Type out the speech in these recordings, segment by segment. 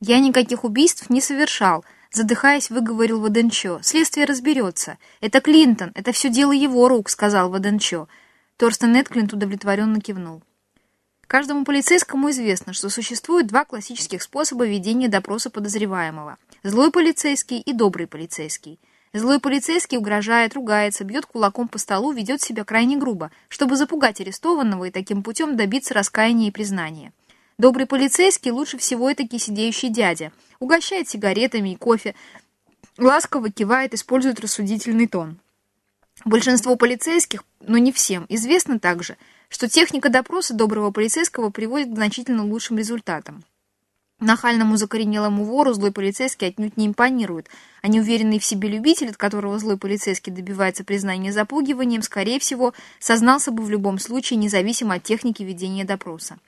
«Я никаких убийств не совершал», — задыхаясь, выговорил Ваденчо. «Следствие разберется. Это Клинтон, это все дело его рук», — сказал Ваденчо. Торстен Эдклинт удовлетворенно кивнул. Каждому полицейскому известно, что существует два классических способа ведения допроса подозреваемого. Злой полицейский и добрый полицейский. Злой полицейский угрожает, ругается, бьет кулаком по столу, ведет себя крайне грубо, чтобы запугать арестованного и таким путем добиться раскаяния и признания. Добрый полицейский лучше всего этакий сидеющий дядя. Угощает сигаретами и кофе, ласково кивает, использует рассудительный тон. Большинство полицейских, но не всем, известно также – что техника допроса доброго полицейского приводит к значительно лучшим результатам. Нахальному закоренелому вору злой полицейский отнюдь не импонирует, а неуверенный в себе любитель, от которого злой полицейский добивается признания запугиванием, скорее всего, сознался бы в любом случае, независимо от техники ведения допроса.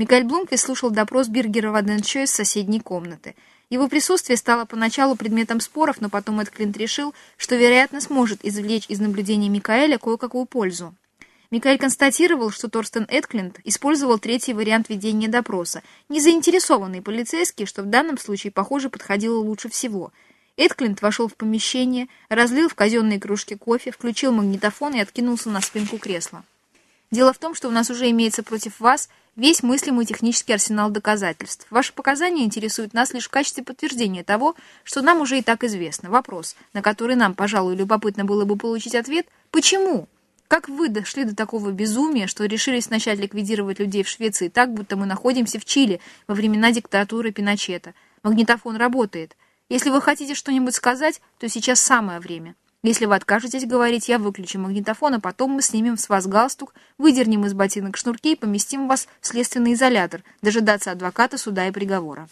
Микаэль Блумквист слушал допрос Биргера Ваденчо из соседней комнаты. Его присутствие стало поначалу предметом споров, но потом Эд Клинт решил, что, вероятно, сможет извлечь из наблюдения Микаэля кое-какую пользу. Микаэль констатировал, что Торстен Эдклинд использовал третий вариант ведения допроса, незаинтересованный полицейский, что в данном случае, похоже, подходило лучше всего. Эдклинд вошел в помещение, разлил в казенные кружки кофе, включил магнитофон и откинулся на спинку кресла. Дело в том, что у нас уже имеется против вас весь мыслимый технический арсенал доказательств. Ваши показания интересуют нас лишь в качестве подтверждения того, что нам уже и так известно. Вопрос, на который нам, пожалуй, любопытно было бы получить ответ – почему? Как вы дошли до такого безумия, что решились начать ликвидировать людей в Швеции так, будто мы находимся в Чили во времена диктатуры Пиночета? Магнитофон работает. Если вы хотите что-нибудь сказать, то сейчас самое время. Если вы откажетесь говорить, я выключу магнитофон, а потом мы снимем с вас галстук, выдернем из ботинок шнурки и поместим вас в следственный изолятор, дожидаться адвоката, суда и приговора.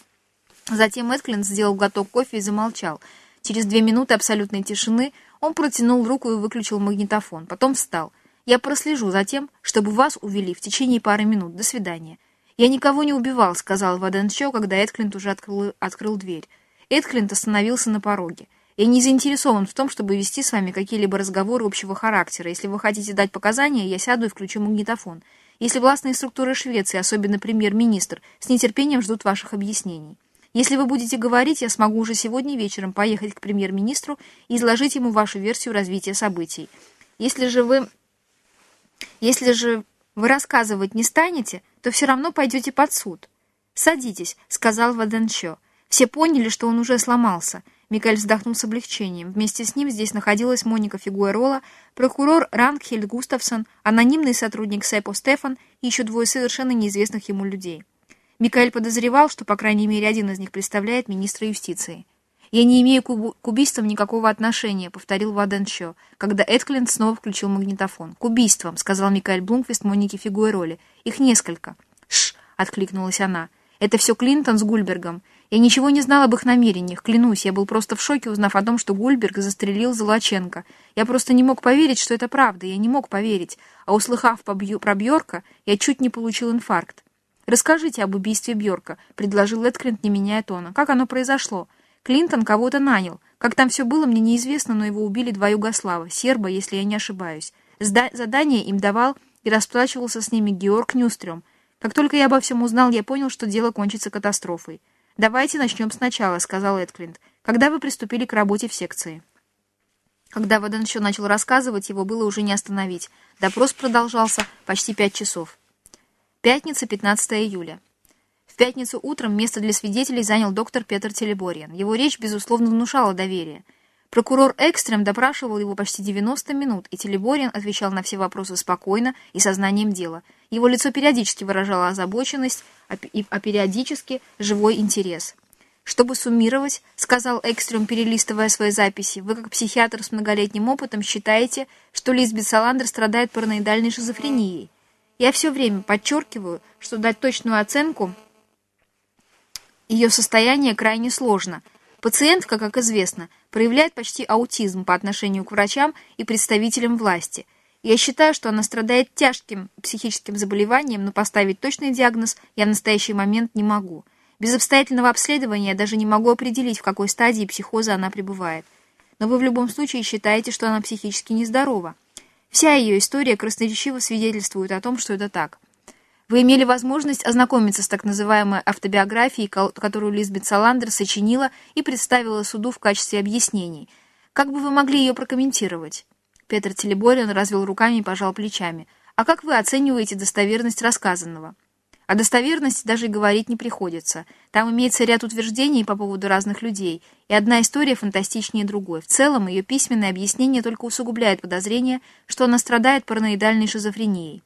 Затем Эсклин сделал глоток кофе и замолчал. Через две минуты абсолютной тишины он протянул руку и выключил магнитофон. Потом встал. «Я прослежу за тем, чтобы вас увели в течение пары минут. До свидания». «Я никого не убивал», — сказал Ваденчо, когда Эдклинт уже открыл, открыл дверь. Эдклинт остановился на пороге. «Я не заинтересован в том, чтобы вести с вами какие-либо разговоры общего характера. Если вы хотите дать показания, я сяду и включу магнитофон. Если властные структуры Швеции, особенно премьер-министр, с нетерпением ждут ваших объяснений». Если вы будете говорить, я смогу уже сегодня вечером поехать к премьер-министру и изложить ему вашу версию развития событий. Если же вы... Если же вы рассказывать не станете, то все равно пойдете под суд. «Садитесь», — сказал Ваденчо. Все поняли, что он уже сломался. Микель вздохнул с облегчением. Вместе с ним здесь находилась Моника Фигуэрола, прокурор Рангхельд Густавсон, анонимный сотрудник Сэпо Стефан и еще двое совершенно неизвестных ему людей. Микаэль подозревал, что, по крайней мере, один из них представляет министра юстиции. «Я не имею к, убийствам никакого отношения», — повторил Ваденчо, когда Эдклинд снова включил магнитофон. «К убийствам», — сказал Микаэль Блумквист Монике Фигуэроли. «Их несколько». «Шш», — откликнулась она. «Это все Клинтон с Гульбергом. Я ничего не знал об их намерениях, клянусь. Я был просто в шоке, узнав о том, что Гульберг застрелил Золоченко. Я просто не мог поверить, что это правда. Я не мог поверить. А услыхав про Бьорка, я чуть не получил инфаркт. «Расскажите об убийстве Бьорка», — предложил Эдклинт, не меняя тона. «Как оно произошло? Клинтон кого-то нанял. Как там все было, мне неизвестно, но его убили два югослава, серба, если я не ошибаюсь. Сда задание им давал и расплачивался с ними Георг Нюстрем. Как только я обо всем узнал, я понял, что дело кончится катастрофой. «Давайте начнем сначала», — сказал Эдклинт. «Когда вы приступили к работе в секции?» Когда Ваден еще начал рассказывать, его было уже не остановить. Допрос продолжался почти пять часов. Пятница, 15 июля. В пятницу утром место для свидетелей занял доктор Петр Телебориан. Его речь, безусловно, внушала доверие. Прокурор Экстрем допрашивал его почти 90 минут, и Телебориан отвечал на все вопросы спокойно и сознанием дела. Его лицо периодически выражало озабоченность, а периодически живой интерес. «Чтобы суммировать», — сказал Экстрем, перелистывая свои записи, «вы, как психиатр с многолетним опытом, считаете, что Лизбет Саландер страдает параноидальной шизофренией. Я все время подчеркиваю, что дать точную оценку ее состояния крайне сложно. Пациентка, как известно, проявляет почти аутизм по отношению к врачам и представителям власти. Я считаю, что она страдает тяжким психическим заболеванием, но поставить точный диагноз я в настоящий момент не могу. Без обстоятельного обследования я даже не могу определить, в какой стадии психоза она пребывает. Но вы в любом случае считаете, что она психически нездорова. Вся ее история красноречиво свидетельствует о том, что это так. Вы имели возможность ознакомиться с так называемой автобиографией, которую Лизбет Саландер сочинила и представила суду в качестве объяснений. Как бы вы могли ее прокомментировать? Петр Телеборин развел руками и пожал плечами. А как вы оцениваете достоверность рассказанного? О достоверности даже и говорить не приходится. Там имеется ряд утверждений по поводу разных людей, и одна история фантастичнее другой. В целом, ее письменное объяснение только усугубляет подозрение, что она страдает параноидальной шизофренией.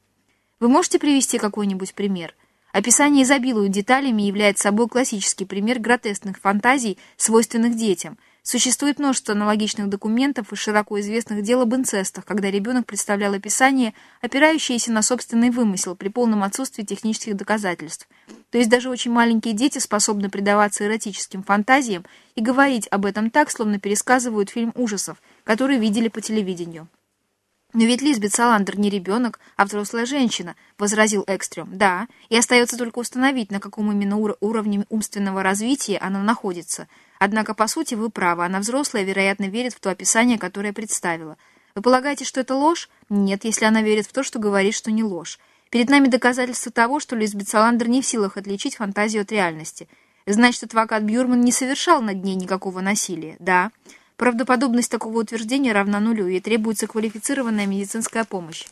Вы можете привести какой-нибудь пример? Описание изобилует деталями и является собой классический пример гротескных фантазий, свойственных детям – Существует множество аналогичных документов и широко известных дел об инцестах, когда ребенок представлял описание, опирающееся на собственный вымысел при полном отсутствии технических доказательств. То есть даже очень маленькие дети способны предаваться эротическим фантазиям и говорить об этом так, словно пересказывают фильм ужасов, который видели по телевидению. «Но ведь Лизбет Саландер не ребенок, а взрослая женщина», — возразил Экстрем. «Да, и остается только установить, на каком именно ур уровне умственного развития она находится. Однако, по сути, вы правы, она взрослая, вероятно, верит в то описание, которое представила. Вы полагаете, что это ложь? Нет, если она верит в то, что говорит, что не ложь. Перед нами доказательство того, что Лизбет Саландер не в силах отличить фантазию от реальности. Значит, адвокат Бьюрман не совершал над ней никакого насилия. Да. Правдоподобность такого утверждения равна нулю, и требуется квалифицированная медицинская помощь.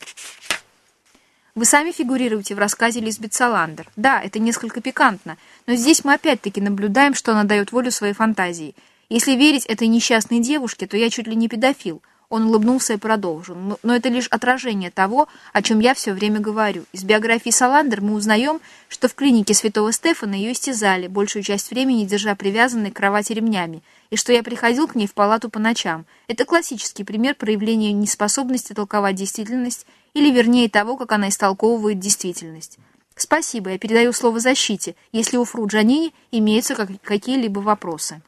Вы сами фигурируете в рассказе Лизбет Саландер. Да, это несколько пикантно, но здесь мы опять-таки наблюдаем, что она дает волю своей фантазии. Если верить этой несчастной девушке, то я чуть ли не педофил – он улыбнулся и продолжил. Но, это лишь отражение того, о чем я все время говорю. Из биографии Саландер мы узнаем, что в клинике святого Стефана ее истязали, большую часть времени держа привязанной к кровати ремнями, и что я приходил к ней в палату по ночам. Это классический пример проявления неспособности толковать действительность, или вернее того, как она истолковывает действительность. Спасибо, я передаю слово защите, если у Фру Джанини имеются какие-либо вопросы.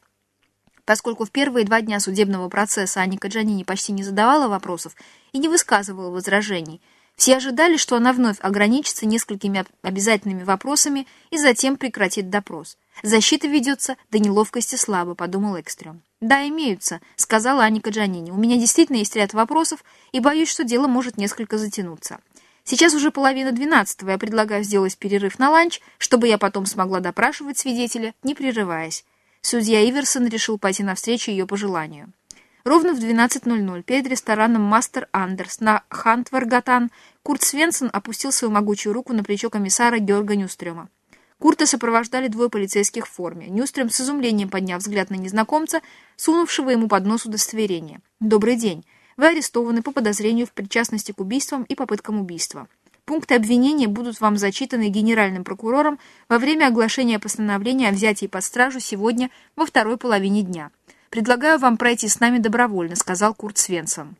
Поскольку в первые два дня судебного процесса Аника Джанини почти не задавала вопросов и не высказывала возражений, все ожидали, что она вновь ограничится несколькими обязательными вопросами и затем прекратит допрос. «Защита ведется до неловкости слабо», — подумал Экстрем. «Да, имеются», — сказала Аника Джанини. «У меня действительно есть ряд вопросов, и боюсь, что дело может несколько затянуться. Сейчас уже половина двенадцатого, я предлагаю сделать перерыв на ланч, чтобы я потом смогла допрашивать свидетеля, не прерываясь. Судья Иверсон решил пойти навстречу ее пожеланию. Ровно в 12.00 перед рестораном «Мастер Андерс» на Хантваргатан Курт Свенсон опустил свою могучую руку на плечо комиссара Георга Нюстрема. Курта сопровождали двое полицейских в форме. Нюстрем с изумлением подняв взгляд на незнакомца, сунувшего ему под нос удостоверение. «Добрый день. Вы арестованы по подозрению в причастности к убийствам и попыткам убийства. Пункты обвинения будут вам зачитаны генеральным прокурором во время оглашения постановления о взятии под стражу сегодня во второй половине дня. «Предлагаю вам пройти с нами добровольно», — сказал Курт Свенсон.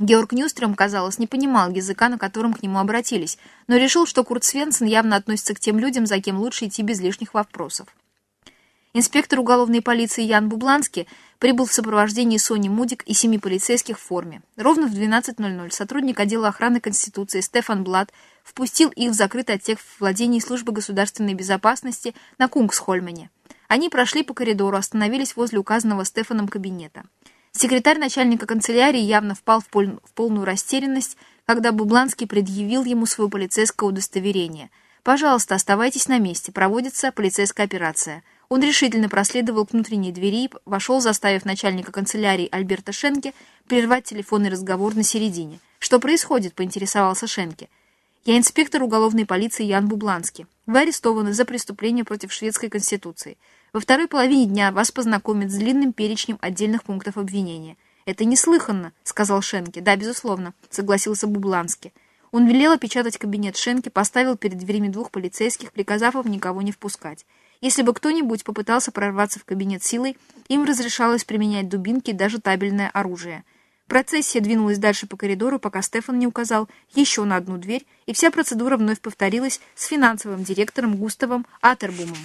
Георг Нюстрем, казалось, не понимал языка, на котором к нему обратились, но решил, что Курт Свенсон явно относится к тем людям, за кем лучше идти без лишних вопросов. Инспектор уголовной полиции Ян Бубланский прибыл в сопровождении Сони Мудик и семи полицейских в форме. Ровно в 12.00 сотрудник отдела охраны Конституции Стефан Блад впустил их в закрытый отсек владений службы государственной безопасности на Кунгсхольмене. Они прошли по коридору, остановились возле указанного Стефаном кабинета. Секретарь начальника канцелярии явно впал в, пол в полную растерянность, когда Бубланский предъявил ему свое полицейское удостоверение. «Пожалуйста, оставайтесь на месте, проводится полицейская операция». Он решительно проследовал к внутренней двери и вошел, заставив начальника канцелярии Альберта Шенке прервать телефонный разговор на середине. «Что происходит?» — поинтересовался Шенке. «Я инспектор уголовной полиции Ян Бубланский. Вы арестованы за преступление против шведской конституции. Во второй половине дня вас познакомят с длинным перечнем отдельных пунктов обвинения». «Это неслыханно», — сказал Шенке. «Да, безусловно», — согласился Бубланский. Он велел опечатать кабинет Шенке, поставил перед дверями двух полицейских, приказав им никого не впускать. Если бы кто-нибудь попытался прорваться в кабинет силой, им разрешалось применять дубинки и даже табельное оружие. Процессия двинулась дальше по коридору, пока Стефан не указал еще на одну дверь, и вся процедура вновь повторилась с финансовым директором Густавом Атербумом.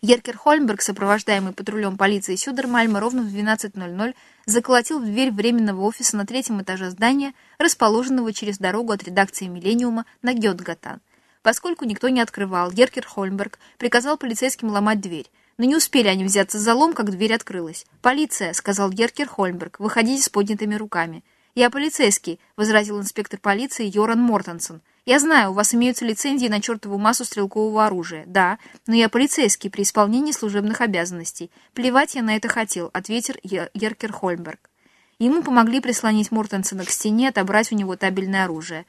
Еркер Хольмберг, сопровождаемый патрулем полиции Сюдермальма, ровно в 12.00 заколотил в дверь временного офиса на третьем этаже здания, расположенного через дорогу от редакции «Миллениума» на Гетгатан. Поскольку никто не открывал, Геркер Хольмберг приказал полицейским ломать дверь. Но не успели они взяться за лом, как дверь открылась. «Полиция!» — сказал Геркер Хольмберг. «Выходите с поднятыми руками». «Я полицейский», — возразил инспектор полиции Йоран Мортенсон. Я знаю, у вас имеются лицензии на чертову массу стрелкового оружия. Да, но я полицейский при исполнении служебных обязанностей. Плевать я на это хотел, ответил Еркер Хольмберг. Ему помогли прислонить Мортенсена к стене, отобрать у него табельное оружие.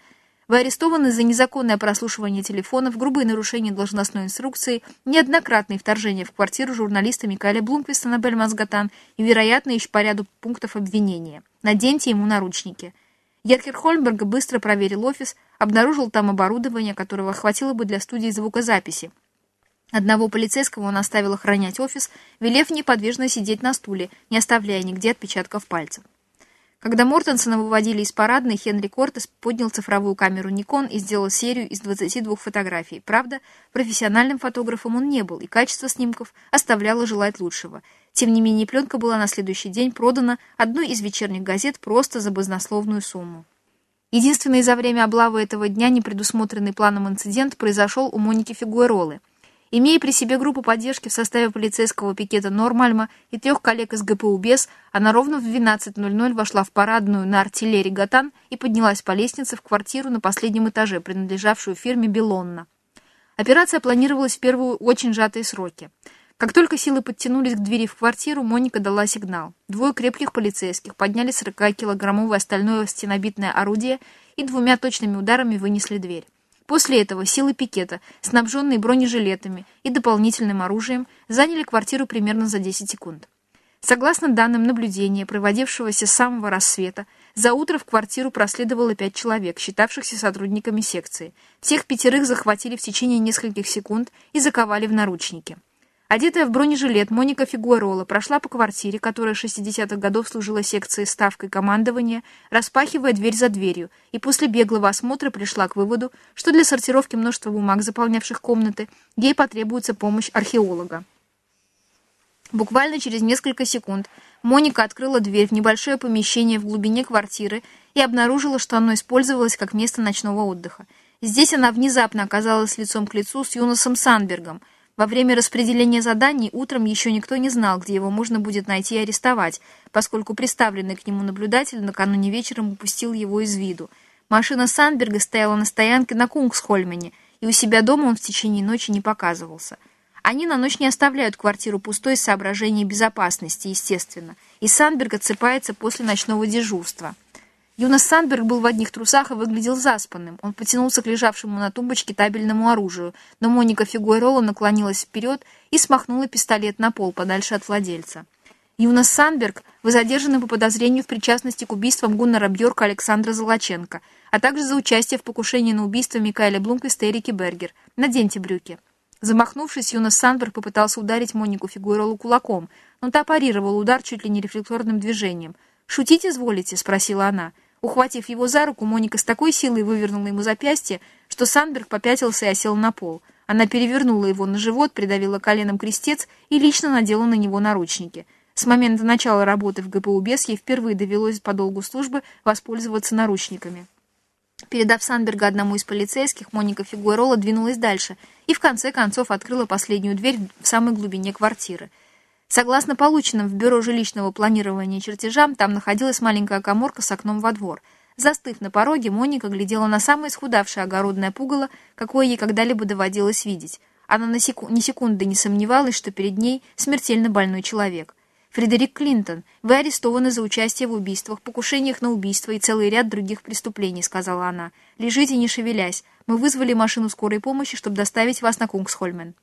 Вы арестованы за незаконное прослушивание телефонов, грубые нарушения должностной инструкции, неоднократные вторжения в квартиру журналиста Микаэля Блумквиста на Бельмасгатан и, вероятно, еще по ряду пунктов обвинения. Наденьте ему наручники. Геркер Хольмберг быстро проверил офис, обнаружил там оборудование, которого хватило бы для студии звукозаписи. Одного полицейского он оставил охранять офис, велев неподвижно сидеть на стуле, не оставляя нигде отпечатков пальцев. Когда Мортенсона выводили из парадной, Хенри Кортес поднял цифровую камеру Nikon и сделал серию из 22 фотографий. Правда, профессиональным фотографом он не был, и качество снимков оставляло желать лучшего. Тем не менее, пленка была на следующий день продана одной из вечерних газет просто за базнословную сумму. Единственный за время облавы этого дня непредусмотренный планом инцидент произошел у Моники Фигуэролы – Имея при себе группу поддержки в составе полицейского пикета Нормальма и трех коллег из ГПУ БЕС, она ровно в 12.00 вошла в парадную на артиллерии «Гатан» и поднялась по лестнице в квартиру на последнем этаже, принадлежавшую фирме «Белонна». Операция планировалась в первую очень сжатые сроки. Как только силы подтянулись к двери в квартиру, Моника дала сигнал. Двое крепких полицейских подняли 40-килограммовое стальное стенобитное орудие и двумя точными ударами вынесли дверь. После этого силы пикета, снабженные бронежилетами и дополнительным оружием, заняли квартиру примерно за 10 секунд. Согласно данным наблюдения, проводившегося с самого рассвета, за утро в квартиру проследовало пять человек, считавшихся сотрудниками секции. Всех пятерых захватили в течение нескольких секунд и заковали в наручники. Одетая в бронежилет, Моника Фигуэрола прошла по квартире, которая 60-х годов служила секцией ставкой командования, распахивая дверь за дверью, и после беглого осмотра пришла к выводу, что для сортировки множества бумаг, заполнявших комнаты, ей потребуется помощь археолога. Буквально через несколько секунд Моника открыла дверь в небольшое помещение в глубине квартиры и обнаружила, что оно использовалось как место ночного отдыха. Здесь она внезапно оказалась лицом к лицу с Юносом Санбергом – во время распределения заданий утром еще никто не знал, где его можно будет найти и арестовать, поскольку приставленный к нему наблюдатель накануне вечером упустил его из виду. Машина Сандберга стояла на стоянке на Кунгсхольмене, и у себя дома он в течение ночи не показывался. Они на ночь не оставляют квартиру пустой из соображений безопасности, естественно, и Сандберг отсыпается после ночного дежурства. Юнас Сандберг был в одних трусах и выглядел заспанным. Он потянулся к лежавшему на тумбочке табельному оружию, но Моника Фигуэрола наклонилась вперед и смахнула пистолет на пол подальше от владельца. Юнас Сандберг, вы задержаны по подозрению в причастности к убийствам Гуннара Бьорка Александра Золоченко, а также за участие в покушении на убийство Микаэля Блумквиста и Эрики Бергер. Наденьте брюки. Замахнувшись, Юнас Сандберг попытался ударить Монику Фигуэролу кулаком, но та парировала удар чуть ли не рефлекторным движением. «Шутить изволите?» — спросила она. — Ухватив его за руку, Моника с такой силой вывернула ему запястье, что Сандберг попятился и осел на пол. Она перевернула его на живот, придавила коленом крестец и лично надела на него наручники. С момента начала работы в ГПУ БЕС ей впервые довелось по долгу службы воспользоваться наручниками. Передав Сандберга одному из полицейских, Моника Фигуэрола двинулась дальше и в конце концов открыла последнюю дверь в самой глубине квартиры – Согласно полученным в Бюро жилищного планирования чертежам, там находилась маленькая коморка с окном во двор. Застыв на пороге, Моника глядела на самое исхудавшее огородное пугало, какое ей когда-либо доводилось видеть. Она на секу ни секунды не сомневалась, что перед ней смертельно больной человек. «Фредерик Клинтон, вы арестованы за участие в убийствах, покушениях на убийство и целый ряд других преступлений», — сказала она. «Лежите, не шевелясь. Мы вызвали машину скорой помощи, чтобы доставить вас на Кунгсхольмен».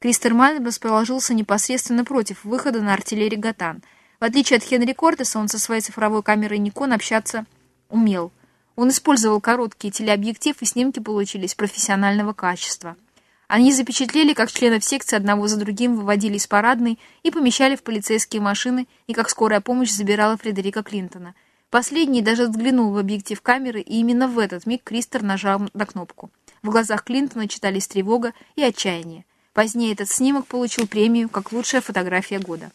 Кристерман расположился непосредственно против выхода на артиллерии Гатан. В отличие от Хенри Кортеса, он со своей цифровой камерой Никон общаться умел. Он использовал короткий телеобъектив, и снимки получились профессионального качества. Они запечатлели, как членов секции одного за другим выводили из парадной и помещали в полицейские машины, и как скорая помощь забирала Фредерика Клинтона. Последний даже взглянул в объектив камеры, и именно в этот миг Кристер нажал на кнопку. В глазах Клинтона читались тревога и отчаяние. Позднее этот снимок получил премию как лучшая фотография года.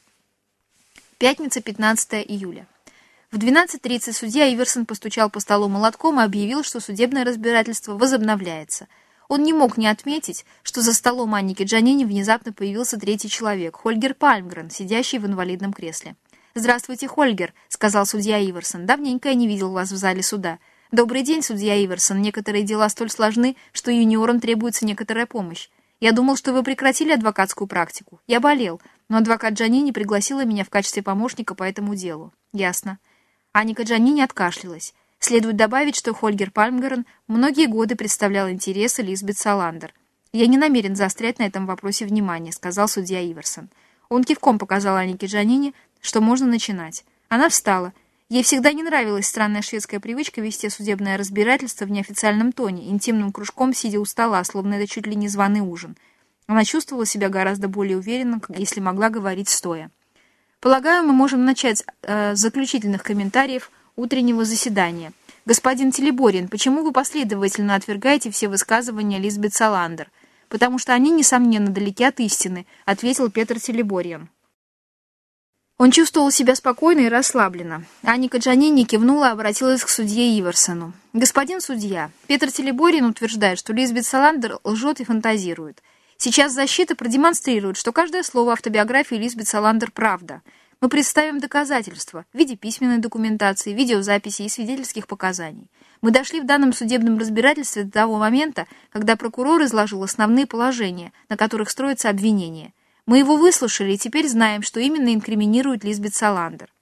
Пятница, 15 июля. В 12.30 судья Иверсон постучал по столу молотком и объявил, что судебное разбирательство возобновляется. Он не мог не отметить, что за столом Анники Джанини внезапно появился третий человек, Хольгер Пальмгрен, сидящий в инвалидном кресле. «Здравствуйте, Хольгер», — сказал судья Иверсон. «Давненько я не видел вас в зале суда. «Добрый день, судья Иверсон. Некоторые дела столь сложны, что юниорам требуется некоторая помощь. Я думал, что вы прекратили адвокатскую практику. Я болел, но адвокат Джанини пригласила меня в качестве помощника по этому делу». «Ясно». Аника Джанини откашлялась. Следует добавить, что Хольгер Пальмгерн многие годы представлял интересы Лизбет Саландер. «Я не намерен заострять на этом вопросе внимание», — сказал судья Иверсон. Он кивком показал Анике Джанини, что можно начинать. Она встала. Ей всегда не нравилась странная шведская привычка вести судебное разбирательство в неофициальном тоне, интимным кружком сидя у стола, словно это чуть ли не званый ужин. Она чувствовала себя гораздо более уверенно, если могла говорить стоя. Полагаю, мы можем начать э, заключительных комментариев утреннего заседания. Господин Телеборин, почему вы последовательно отвергаете все высказывания Лизбет Саландер? Потому что они, несомненно, далеки от истины, ответил Петр Телебориан. Он чувствовал себя спокойно и расслабленно. Аника Джанини кивнула и обратилась к судье Иверсону. «Господин судья, Петр Телеборин утверждает, что Лизбет Саландер лжет и фантазирует. Сейчас защита продемонстрирует, что каждое слово автобиографии Лизбет Саландер – правда. Мы представим доказательства в виде письменной документации, видеозаписи и свидетельских показаний. Мы дошли в данном судебном разбирательстве до того момента, когда прокурор изложил основные положения, на которых строится обвинение – мы его выслушали и теперь знаем, что именно инкриминирует Лизбет Саландер.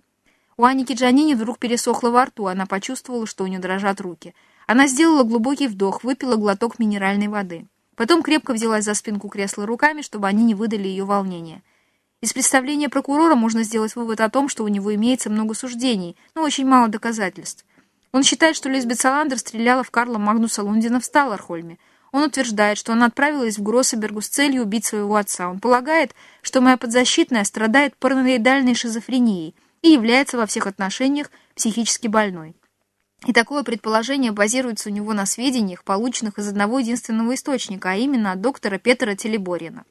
У Аники Джанини вдруг пересохло во рту, она почувствовала, что у нее дрожат руки. Она сделала глубокий вдох, выпила глоток минеральной воды. Потом крепко взялась за спинку кресла руками, чтобы они не выдали ее волнения. Из представления прокурора можно сделать вывод о том, что у него имеется много суждений, но очень мало доказательств. Он считает, что Лизбет Саландер стреляла в Карла Магнуса Лундина в Сталлархольме, он утверждает, что она отправилась в Гроссебергу с целью убить своего отца. Он полагает, что моя подзащитная страдает параноидальной шизофренией и является во всех отношениях психически больной. И такое предположение базируется у него на сведениях, полученных из одного единственного источника, а именно от доктора Петра Телеборина.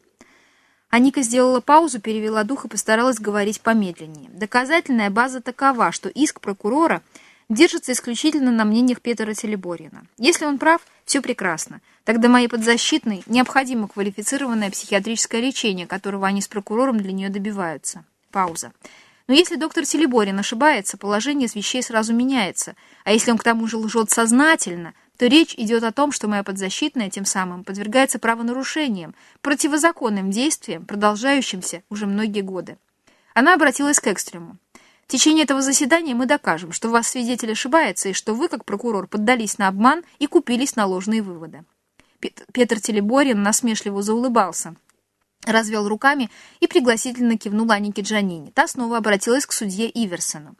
Аника сделала паузу, перевела дух и постаралась говорить помедленнее. Доказательная база такова, что иск прокурора – держится исключительно на мнениях Петра Телеборина. Если он прав, все прекрасно. Тогда моей подзащитной необходимо квалифицированное психиатрическое лечение, которого они с прокурором для нее добиваются. Пауза. Но если доктор Телеборин ошибается, положение с вещей сразу меняется. А если он к тому же лжет сознательно, то речь идет о том, что моя подзащитная тем самым подвергается правонарушениям, противозаконным действиям, продолжающимся уже многие годы. Она обратилась к экстрему. В течение этого заседания мы докажем, что вас свидетель ошибается и что вы, как прокурор, поддались на обман и купились на ложные выводы. Петр Телеборин насмешливо заулыбался, развел руками и пригласительно кивнул Анике Джанини. Та снова обратилась к судье Иверсону.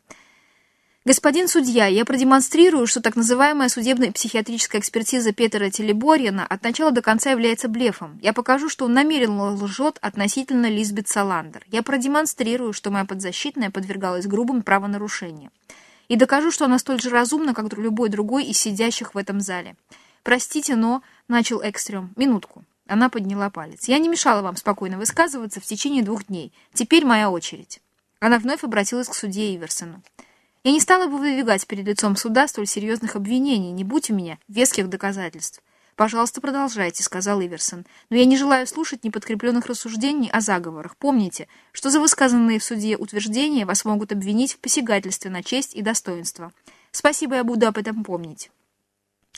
Господин судья, я продемонстрирую, что так называемая судебная психиатрическая экспертиза Петра Телеборьяна от начала до конца является блефом. Я покажу, что он намеренно лжет относительно Лизбет Саландер. Я продемонстрирую, что моя подзащитная подвергалась грубым правонарушениям. И докажу, что она столь же разумна, как любой другой из сидящих в этом зале. Простите, но... Начал Экстрем. Минутку. Она подняла палец. Я не мешала вам спокойно высказываться в течение двух дней. Теперь моя очередь. Она вновь обратилась к судье Иверсону. Я не стала бы выдвигать перед лицом суда столь серьезных обвинений, не будь у меня веских доказательств. «Пожалуйста, продолжайте», — сказал Иверсон. «Но я не желаю слушать неподкрепленных рассуждений о заговорах. Помните, что за высказанные в суде утверждения вас могут обвинить в посягательстве на честь и достоинство. Спасибо, я буду об этом помнить».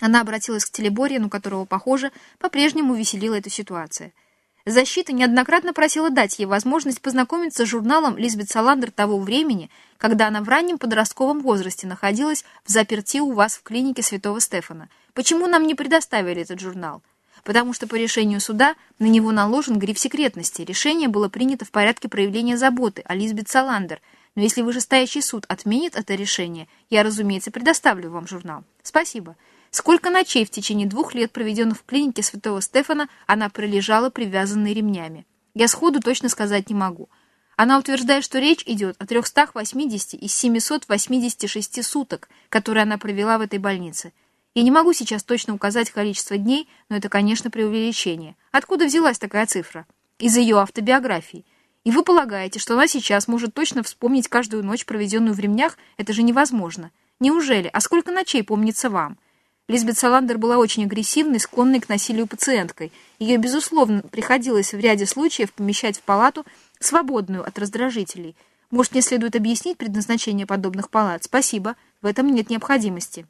Она обратилась к Телеборину, которого, похоже, по-прежнему веселила эта ситуация — Защита неоднократно просила дать ей возможность познакомиться с журналом Лизбет Саландер того времени, когда она в раннем подростковом возрасте находилась в заперти у вас в клинике Святого Стефана. Почему нам не предоставили этот журнал? Потому что по решению суда на него наложен гриф секретности. Решение было принято в порядке проявления заботы о Лизбет Саландер. Но если вышестоящий суд отменит это решение, я, разумеется, предоставлю вам журнал. Спасибо. Сколько ночей в течение двух лет, проведенных в клинике святого Стефана, она пролежала привязанной ремнями. Я сходу точно сказать не могу. Она утверждает, что речь идет о 380 из 786 суток, которые она провела в этой больнице. Я не могу сейчас точно указать количество дней, но это, конечно, преувеличение. Откуда взялась такая цифра? Из ее автобиографии. И вы полагаете, что она сейчас может точно вспомнить каждую ночь, проведенную в ремнях? Это же невозможно. Неужели? А сколько ночей помнится вам? Лизбет Саландер была очень агрессивной, склонной к насилию пациенткой. Ее, безусловно, приходилось в ряде случаев помещать в палату, свободную от раздражителей. Может, мне следует объяснить предназначение подобных палат? Спасибо, в этом нет необходимости.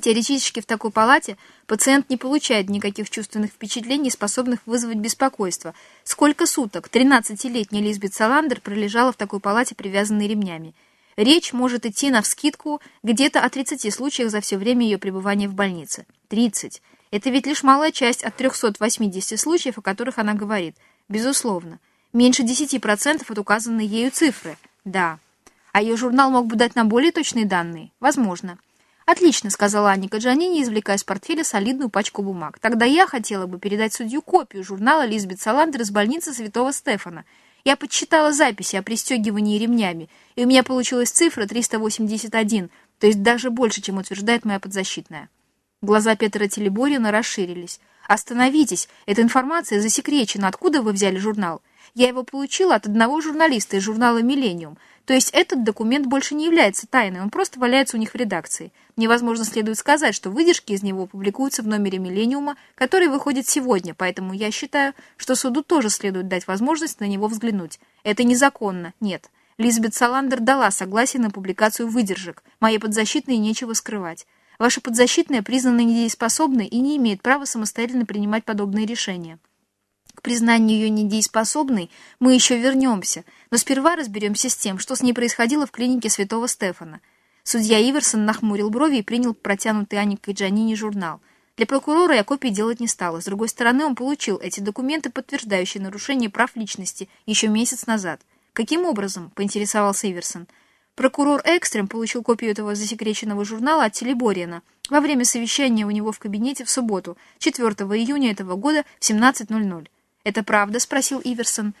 Теоретически в такой палате пациент не получает никаких чувственных впечатлений, способных вызвать беспокойство. Сколько суток 13-летняя Лизбет Саландер пролежала в такой палате, привязанной ремнями? Речь может идти навскидку где-то о 30 случаях за все время ее пребывания в больнице. 30. Это ведь лишь малая часть от 380 случаев, о которых она говорит. Безусловно. Меньше 10% от указанной ею цифры. Да. А ее журнал мог бы дать нам более точные данные? Возможно. «Отлично», — сказала Анника Джанини, извлекая из портфеля солидную пачку бумаг. «Тогда я хотела бы передать судью копию журнала Лизбет Саландер из больницы Святого Стефана. Я подсчитала записи о пристегивании ремнями, и у меня получилась цифра 381, то есть даже больше, чем утверждает моя подзащитная». Глаза Петра Телеборина расширились. «Остановитесь! Эта информация засекречена. Откуда вы взяли журнал?» «Я его получила от одного журналиста из журнала «Миллениум». То есть этот документ больше не является тайной, он просто валяется у них в редакции. Невозможно следует сказать, что выдержки из него публикуются в номере «Миллениума», который выходит сегодня, поэтому я считаю, что суду тоже следует дать возможность на него взглянуть. Это незаконно, нет. Лизбет Саландер дала согласие на публикацию выдержек. Моей подзащитной нечего скрывать. Ваша подзащитная признана недееспособной и не имеет права самостоятельно принимать подобные решения. К признанию ее недееспособной мы еще вернемся, но сперва разберемся с тем, что с ней происходило в клинике святого Стефана. Судья Иверсон нахмурил брови и принял протянутый Аникой Джанини журнал. Для прокурора я копии делать не стала. С другой стороны, он получил эти документы, подтверждающие нарушение прав личности, еще месяц назад. «Каким образом?» — поинтересовался Иверсон. Прокурор Экстрем получил копию этого засекреченного журнала от Телебориана во время совещания у него в кабинете в субботу, 4 июня этого года в 17.00. «Это правда?» — спросил Иверсон.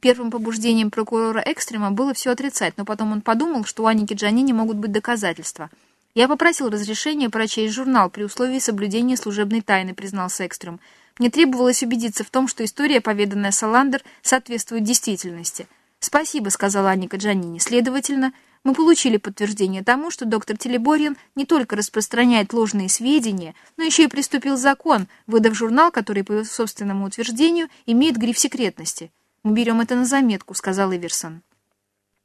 Первым побуждением прокурора Экстрема было все отрицать, но потом он подумал, что у Аники Джанини могут быть доказательства. «Я попросил разрешения прочесть журнал при условии соблюдения служебной тайны», — признался Экстрем. «Мне требовалось убедиться в том, что история, поведанная Саландер, соответствует действительности». «Спасибо», — сказала Аника Джанини. «Следовательно, мы получили подтверждение тому, что доктор Телеборьян не только распространяет ложные сведения, но еще и приступил закон, выдав журнал, который, по его собственному утверждению, имеет гриф секретности. «Мы берем это на заметку», — сказал Иверсон.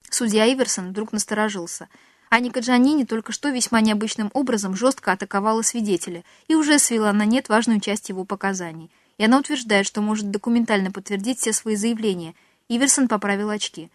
Судья Иверсон вдруг насторожился. Аника Джанини только что весьма необычным образом жестко атаковала свидетеля и уже свела на нет важную часть его показаний. И она утверждает, что может документально подтвердить все свои заявления. Иверсон поправил очки.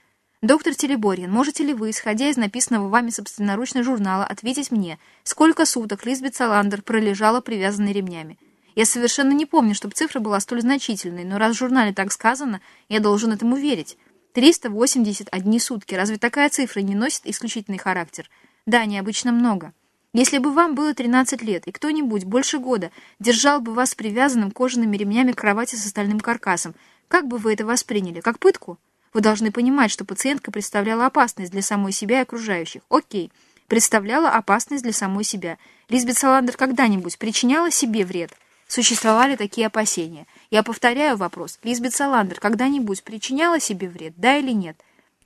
«Доктор Телеборьян, можете ли вы, исходя из написанного вами собственноручно журнала, ответить мне, сколько суток Лизбет Саландер пролежала привязанной ремнями? Я совершенно не помню, чтобы цифра была столь значительной, но раз в журнале так сказано, я должен этому верить. 381 сутки. Разве такая цифра не носит исключительный характер? Да, необычно много. Если бы вам было 13 лет, и кто-нибудь больше года держал бы вас привязанным кожаными ремнями к кровати с остальным каркасом, как бы вы это восприняли? Как пытку? Вы должны понимать, что пациентка представляла опасность для самой себя и окружающих. Окей, представляла опасность для самой себя. Лизбет Саландер когда-нибудь причиняла себе вред? Существовали такие опасения. Я повторяю вопрос. Лизбет Саландер когда-нибудь причиняла себе вред, да или нет?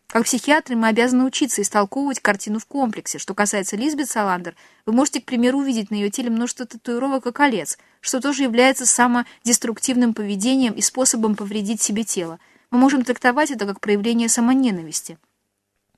Как психиатры мы обязаны учиться истолковывать картину в комплексе. Что касается Лизбет Саландер, вы можете, к примеру, увидеть на ее теле множество татуировок и колец, что тоже является самодеструктивным поведением и способом повредить себе тело. Мы можем трактовать это как проявление самоненависти.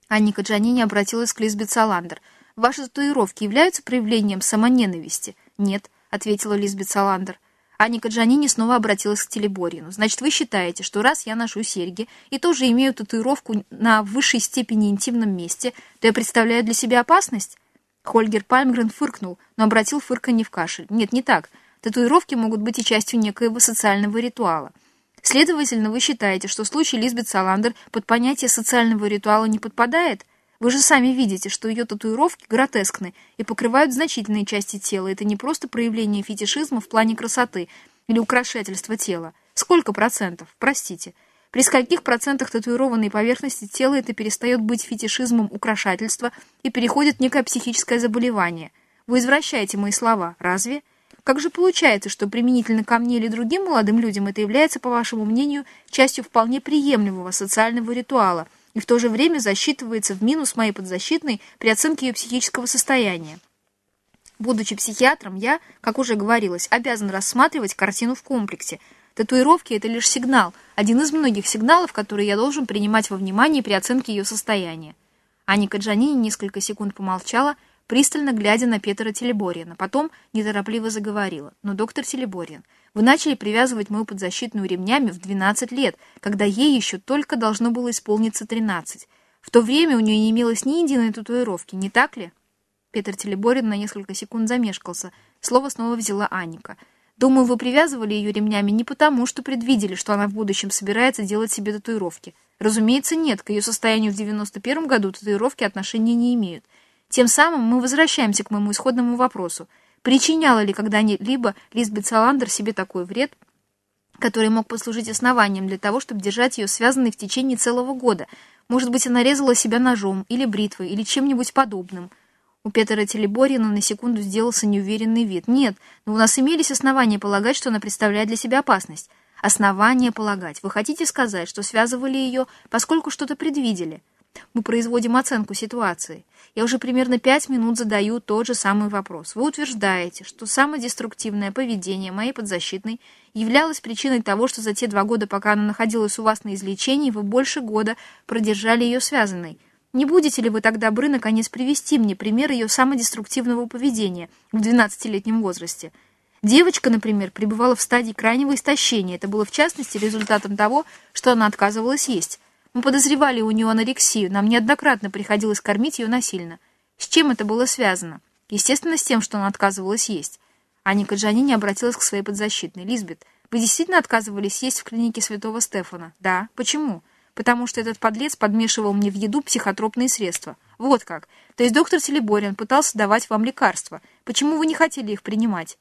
Анника Джанини обратилась к Лизбет Саландер. «Ваши татуировки являются проявлением самоненависти?» «Нет», — ответила Лизбет Саландер. Анника Джанини снова обратилась к Телеборину. «Значит, вы считаете, что раз я ношу серьги и тоже имею татуировку на высшей степени интимном месте, то я представляю для себя опасность?» Хольгер Пальмгрен фыркнул, но обратил фырканье в кашель. «Нет, не так. Татуировки могут быть и частью некоего социального ритуала. Следовательно, вы считаете, что случай Лизбет Саландер под понятие социального ритуала не подпадает? Вы же сами видите, что ее татуировки гротескны и покрывают значительные части тела. Это не просто проявление фетишизма в плане красоты или украшательства тела. Сколько процентов? Простите. При скольких процентах татуированной поверхности тела это перестает быть фетишизмом украшательства и переходит в некое психическое заболевание? Вы извращаете мои слова. Разве? Как же получается, что применительно ко мне или другим молодым людям это является, по вашему мнению, частью вполне приемлемого социального ритуала и в то же время засчитывается в минус моей подзащитной при оценке ее психического состояния? Будучи психиатром, я, как уже говорилось, обязан рассматривать картину в комплексе. Татуировки – это лишь сигнал, один из многих сигналов, которые я должен принимать во внимание при оценке ее состояния. Аника Джанини несколько секунд помолчала, пристально глядя на Петра Телеборина. Потом неторопливо заговорила. «Но, доктор Телеборин, вы начали привязывать мою подзащитную ремнями в 12 лет, когда ей еще только должно было исполниться 13. В то время у нее не имелось ни единой татуировки, не так ли?» Петр Телеборин на несколько секунд замешкался. Слово снова взяла Анника. «Думаю, вы привязывали ее ремнями не потому, что предвидели, что она в будущем собирается делать себе татуировки. Разумеется, нет, к ее состоянию в 91 году татуировки отношения не имеют. Тем самым мы возвращаемся к моему исходному вопросу. Причиняла ли когда-либо Лизбет Саландер себе такой вред, который мог послужить основанием для того, чтобы держать ее связанной в течение целого года? Может быть, она резала себя ножом или бритвой или чем-нибудь подобным?» У Петра Телеборина на секунду сделался неуверенный вид. Нет, но у нас имелись основания полагать, что она представляет для себя опасность. Основания полагать. Вы хотите сказать, что связывали ее, поскольку что-то предвидели? Мы производим оценку ситуации. Я уже примерно пять минут задаю тот же самый вопрос. Вы утверждаете, что самодеструктивное поведение моей подзащитной являлось причиной того, что за те два года, пока она находилась у вас на излечении, вы больше года продержали ее связанной. Не будете ли вы так добры, наконец, привести мне пример ее самодеструктивного поведения в 12-летнем возрасте? Девочка, например, пребывала в стадии крайнего истощения. Это было, в частности, результатом того, что она отказывалась есть. Мы подозревали у нее анорексию, нам неоднократно приходилось кормить ее насильно. С чем это было связано? Естественно, с тем, что она отказывалась есть. Аника Джанини обратилась к своей подзащитной. «Лизбет, вы действительно отказывались есть в клинике Святого Стефана?» «Да. Почему?» потому что этот подлец подмешивал мне в еду психотропные средства. Вот как. То есть доктор Телеборин пытался давать вам лекарства. Почему вы не хотели их принимать?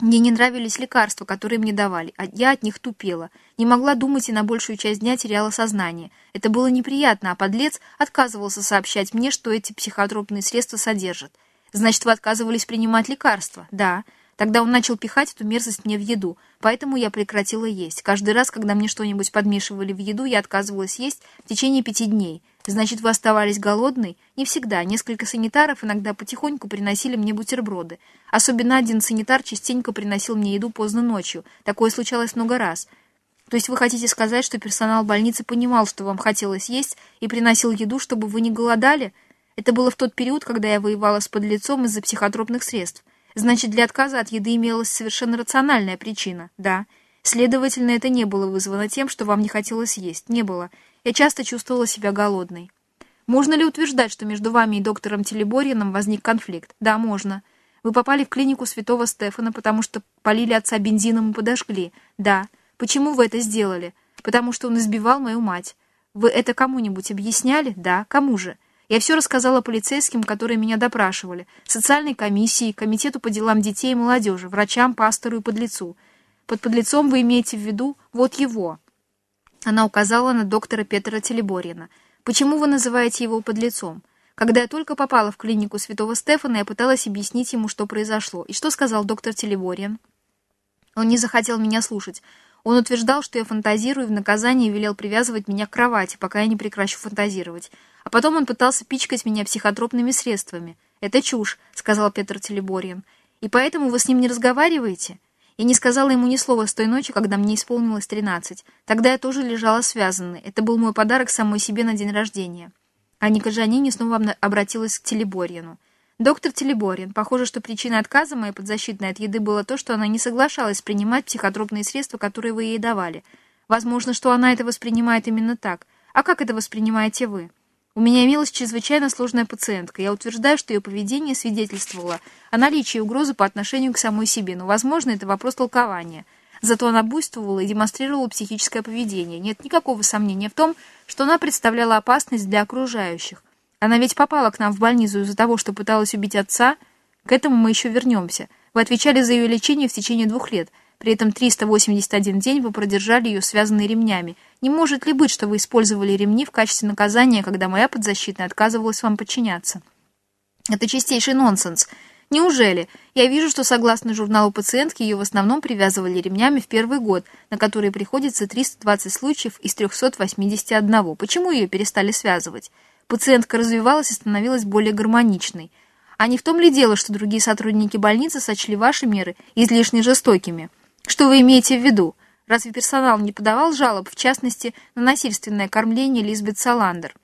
Мне не нравились лекарства, которые мне давали, а я от них тупела. Не могла думать и на большую часть дня теряла сознание. Это было неприятно, а подлец отказывался сообщать мне, что эти психотропные средства содержат. Значит, вы отказывались принимать лекарства? Да. Тогда он начал пихать эту мерзость мне в еду, поэтому я прекратила есть. Каждый раз, когда мне что-нибудь подмешивали в еду, я отказывалась есть в течение пяти дней. Значит, вы оставались голодной? Не всегда. Несколько санитаров иногда потихоньку приносили мне бутерброды. Особенно один санитар частенько приносил мне еду поздно ночью. Такое случалось много раз. То есть вы хотите сказать, что персонал больницы понимал, что вам хотелось есть, и приносил еду, чтобы вы не голодали? Это было в тот период, когда я воевала с подлецом из-за психотропных средств. Значит, для отказа от еды имелась совершенно рациональная причина, да. Следовательно, это не было вызвано тем, что вам не хотелось есть. Не было. Я часто чувствовала себя голодной. Можно ли утверждать, что между вами и доктором Телеборьином возник конфликт? Да, можно. Вы попали в клинику святого Стефана, потому что полили отца бензином и подожгли. Да. Почему вы это сделали? Потому что он избивал мою мать. Вы это кому-нибудь объясняли? Да. Кому же? Я все рассказала полицейским, которые меня допрашивали, социальной комиссии, комитету по делам детей и молодежи, врачам, пастору и подлецу. Под подлецом вы имеете в виду вот его. Она указала на доктора Петра Телеборина. Почему вы называете его подлецом? Когда я только попала в клинику святого Стефана, я пыталась объяснить ему, что произошло. И что сказал доктор Телеборин? Он не захотел меня слушать. Он утверждал, что я фантазирую, и в наказание велел привязывать меня к кровати, пока я не прекращу фантазировать. А потом он пытался пичкать меня психотропными средствами. «Это чушь», — сказал Петр Телеборьин. «И поэтому вы с ним не разговариваете?» Я не сказала ему ни слова с той ночи, когда мне исполнилось тринадцать. Тогда я тоже лежала связанной. Это был мой подарок самой себе на день рождения. Аника Жанини снова обратилась к Телеборьину. «Доктор Телеборин, похоже, что причиной отказа моей подзащитной от еды было то, что она не соглашалась принимать психотропные средства, которые вы ей давали. Возможно, что она это воспринимает именно так. А как это воспринимаете вы?» У меня имелась чрезвычайно сложная пациентка. Я утверждаю, что ее поведение свидетельствовало о наличии угрозы по отношению к самой себе, но, возможно, это вопрос толкования. Зато она буйствовала и демонстрировала психическое поведение. Нет никакого сомнения в том, что она представляла опасность для окружающих. Она ведь попала к нам в больницу из-за того, что пыталась убить отца. К этому мы еще вернемся. Вы отвечали за ее лечение в течение двух лет – при этом 381 день вы продержали ее связанной ремнями. Не может ли быть, что вы использовали ремни в качестве наказания, когда моя подзащитная отказывалась вам подчиняться? Это чистейший нонсенс. Неужели? Я вижу, что согласно журналу пациентки, ее в основном привязывали ремнями в первый год, на которые приходится 320 случаев из 381. Почему ее перестали связывать? Пациентка развивалась и становилась более гармоничной. А не в том ли дело, что другие сотрудники больницы сочли ваши меры излишне жестокими? Что вы имеете в виду? Разве персонал не подавал жалоб, в частности, на насильственное кормление Лизбет Саландер?